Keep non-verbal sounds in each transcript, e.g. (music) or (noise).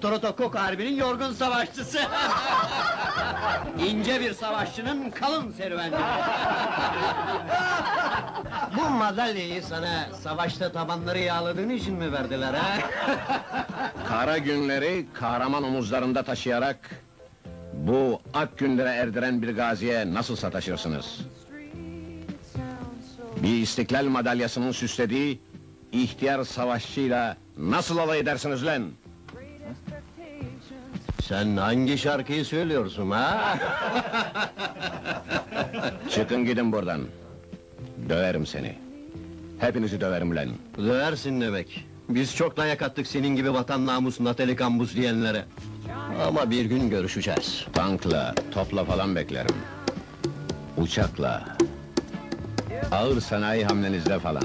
Otorotokok Harbi'nin yorgun savaşçısı. (laughs) İnce bir savaşçının kalın serüveni. (laughs) Bu madalyayı sana savaşta tabanları yağladığın için mi verdiler ha? (laughs) Kara günleri kahraman omuzlarında taşıyarak... ...bu ak günlere erdiren bir gaziye nasıl sataşırsınız? Bir istiklal madalyasının süslediği... ...ihtiyar savaşçıyla nasıl alay edersiniz lan? Sen hangi şarkıyı söylüyorsun ha? (laughs) Çıkın gidin buradan. Döverim seni. Hepinizi döverim lan. Döversin demek. Biz çok dayak attık senin gibi vatan namusunda telikambuz diyenlere. Ama bir gün görüşeceğiz. Tankla, topla falan beklerim. Uçakla. Ağır sanayi hamlenizde falan.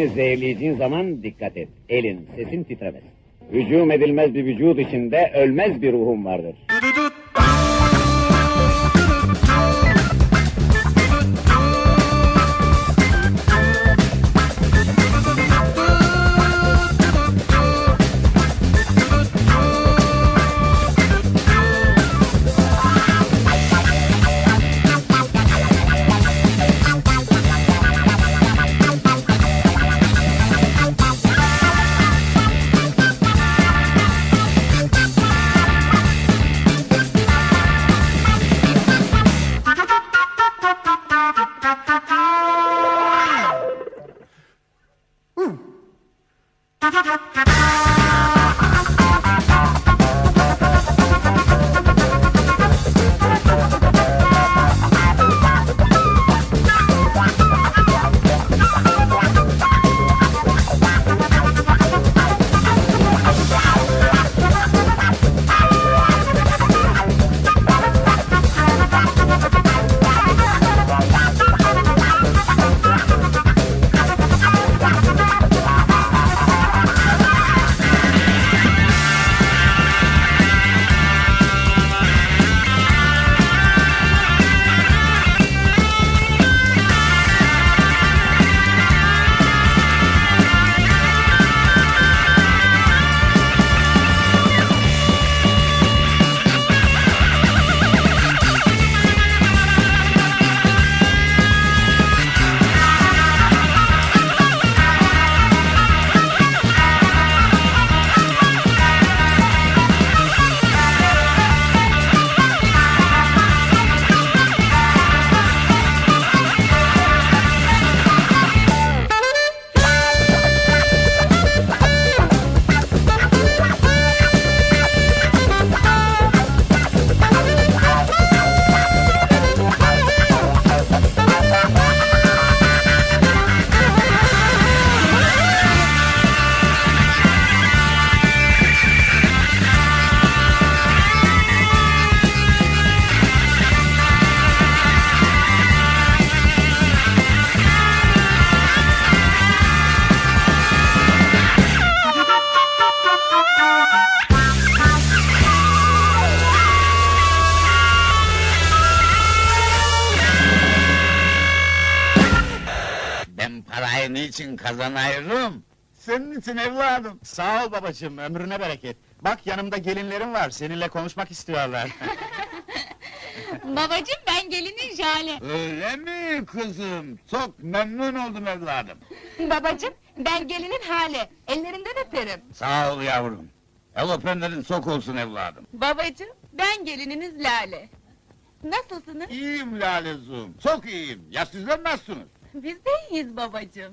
Birini zehirleyeceğin zaman dikkat et. Elin, sesin titremez. Hücum edilmez bir vücut içinde ölmez bir ruhum vardır. Niçin kazanıyorum? Senin için evladım. Sağ ol babacığım, ömrüne bereket. Bak yanımda gelinlerim var, seninle konuşmak istiyorlar. (laughs) Babacım ben gelinin Jale. Öyle mi kızım? Çok memnun oldum evladım. Babacım ben gelinin Hale. Ellerinden öperim. Sağ ol yavrum. El öpenlerin çok olsun evladım. Babacım ben gelininiz Lale. Nasılsınız? İyiyim Lalezuğum, çok iyiyim. Ya sizler nasılsınız? Biz de iyiyiz babacım.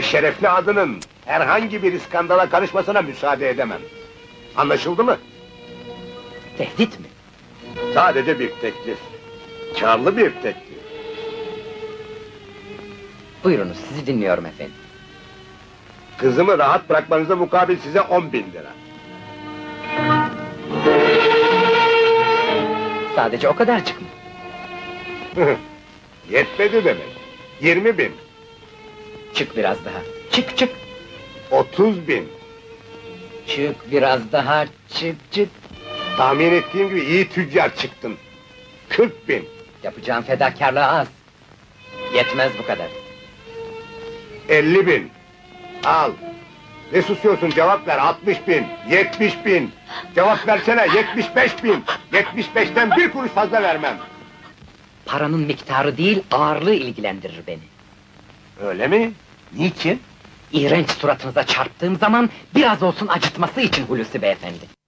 ve şerefli adının herhangi bir iskandala karışmasına müsaade edemem. Anlaşıldı mı? Tehdit mi? Sadece bir teklif. Karlı bir teklif. Buyurunuz, sizi dinliyorum efendim. Kızımı rahat bırakmanıza mukabil size on bin lira. Sadece o kadarcık mı? (laughs) Yetmedi demek. Yirmi bin, Çık biraz daha. Çık çık. otuz bin. Çık biraz daha. Çık çık. Tahmin ettiğim gibi iyi tüccar çıktın. Kırk bin. Yapacağım fedakarlığı az. Yetmez bu kadar. Elli bin. Al. Ne susuyorsun cevap ver. Altmış bin. Yetmiş bin. Cevap versene. Yetmiş beş bin. Yetmiş beşten bir kuruş fazla vermem. Paranın miktarı değil, ağırlığı ilgilendirir beni. Öyle mi? Niçin? İğrenç suratınıza çarptığım zaman biraz olsun acıtması için Hulusi beyefendi.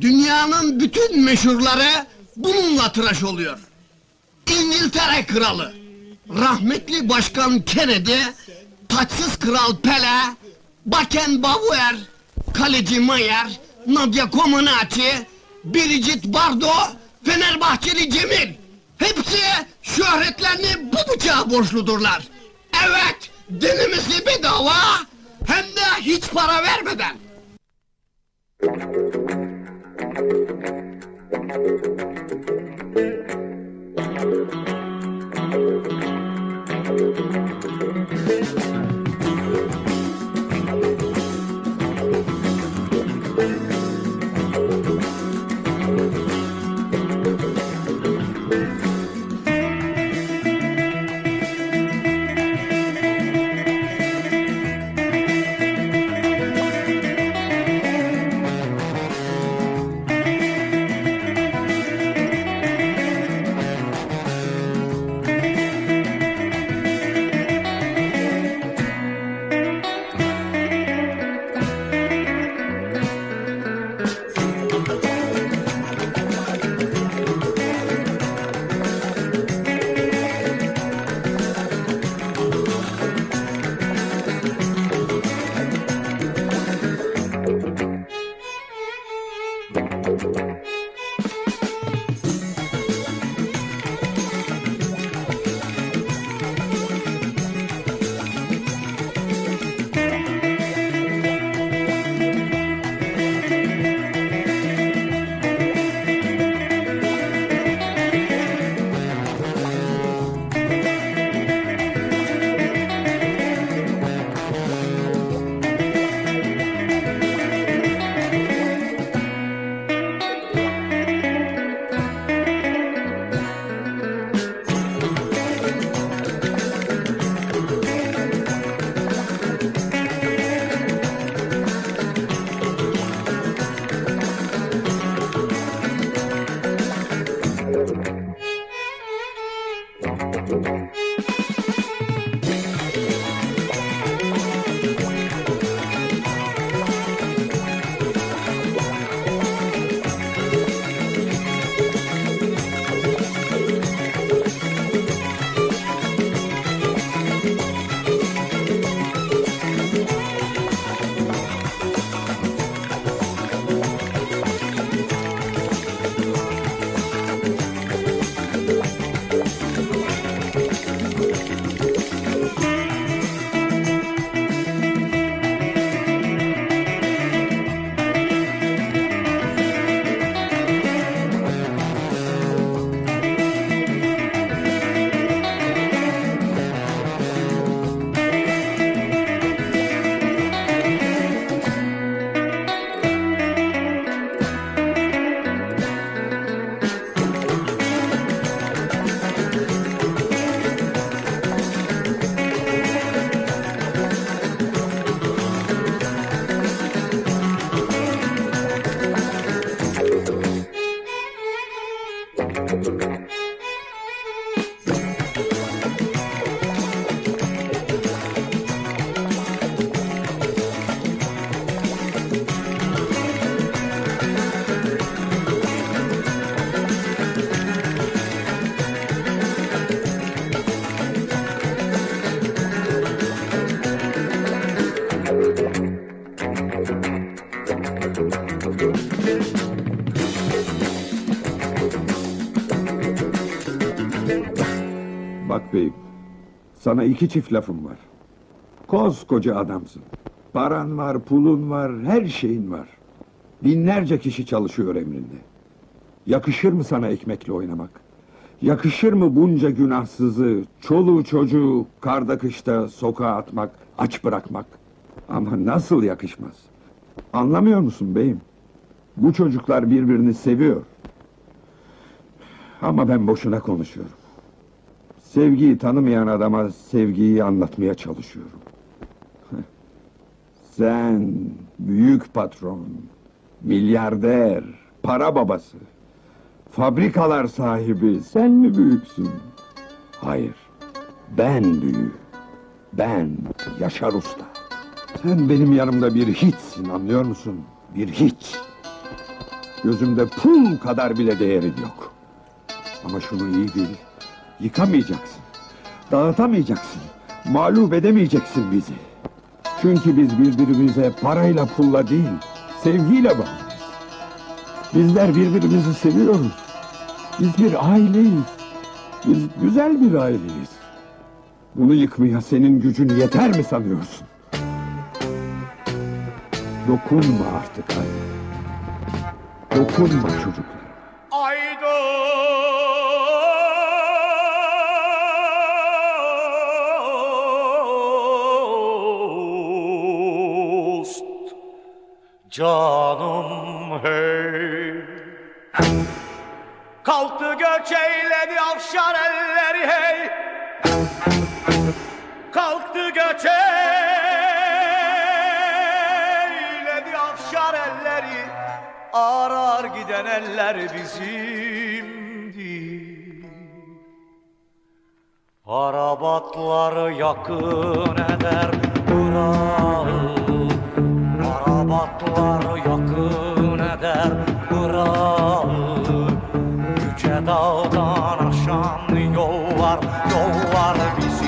Dünyanın bütün meşhurları bununla tıraş oluyor. İngiltere kralı, rahmetli başkan Kennedy, taçsız kral Pele, Beckenbauer, kaleci Mayer, Nadia Comaneci, Biricik Bardo, Fenerbahçeli Cemil. Hepsi şöhretlerini bu bıçağa borçludurlar. Evet, dinimizi bedava, hem de hiç para vermeden. Thank you. Bak beyim, sana iki çift lafım var. Koskoca adamsın. Paran var, pulun var, her şeyin var. Binlerce kişi çalışıyor emrinde. Yakışır mı sana ekmekle oynamak? Yakışır mı bunca günahsızı, çoluğu çocuğu karda kışta sokağa atmak, aç bırakmak? Ama nasıl yakışmaz? Anlamıyor musun beyim? Bu çocuklar birbirini seviyor. Ama ben boşuna konuşuyorum. Sevgiyi tanımayan adama sevgiyi anlatmaya çalışıyorum. (laughs) Sen büyük patron, milyarder, para babası, fabrikalar sahibi sen mi büyüksün? Hayır, ben büyüğüm. Ben Yaşar Usta. Sen benim yanımda bir hiçsin anlıyor musun? Bir hiç. Gözümde pul kadar bile değerin yok. Ama şunu iyi bil. Yıkamayacaksın. Dağıtamayacaksın. Mağlup edemeyeceksin bizi. Çünkü biz birbirimize parayla pulla değil, sevgiyle bağlıyız. Bizler birbirimizi seviyoruz. Biz bir aileyiz. Biz güzel bir aileyiz. Bunu yıkmaya senin gücün yeter mi sanıyorsun? Dokunma artık anne. Dokunma çocuklar. dost Canım bizimdi Arabatları yakın eder Irak'ı Arabatları yakın eder Irak'ı Yüce dağdan aşan yollar Yollar bizimdir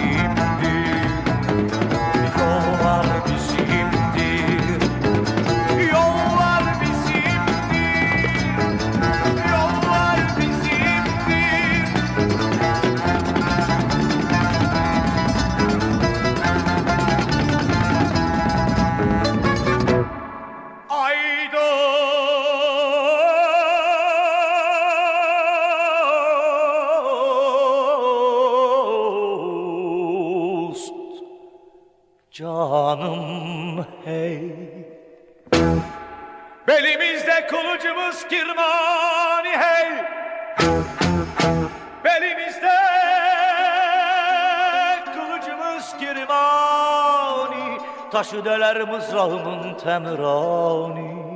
Taşı deler mızrağımın temirani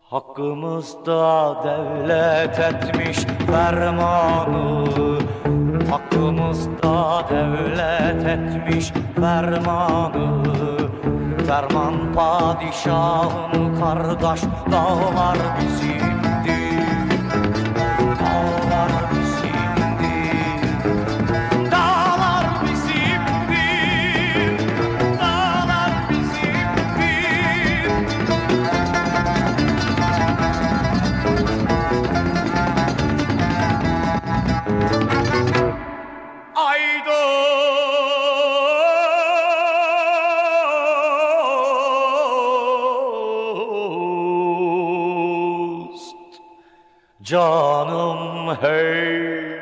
Hakkımızda devlet etmiş fermanı. Hakkımızda devlet etmiş fermanı. Ferman padişahın kardeş dağlar bizimdir Canım hey.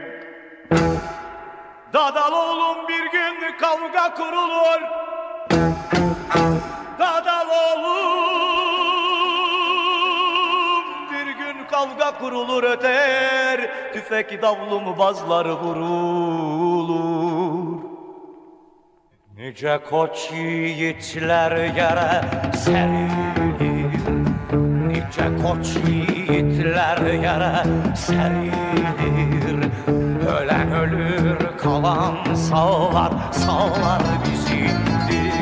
Dadal oğlum bir gün kavga kurulur. Dadal oğlum bir gün kavga kurulur öter. Tüfek davlum bazları vurulur. Nice koç yiğitler yere serilir Nice koç yiğitler yere serilir Ölen ölür kalan sağlar sağlar bizimdir Sağlar